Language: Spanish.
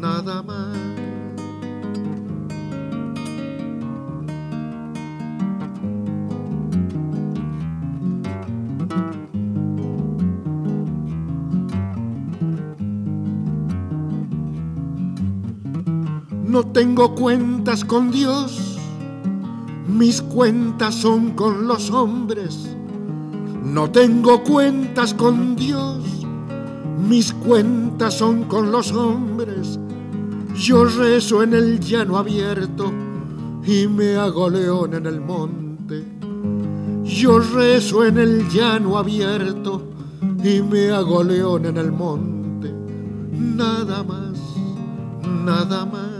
nada más. No tengo cuentas con Dios, mis cuentas son con los hombres. No tengo cuentas con Dios, mis cuentas son con los hombres. Yo rezo en el llano abierto y me hago león en el monte. Yo rezo en el llano abierto y me hago león en el monte. Nada más, nada más.